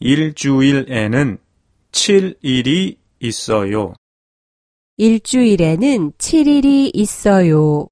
일주일에는 7일이 있어요. 일주일에는 7일이 있어요.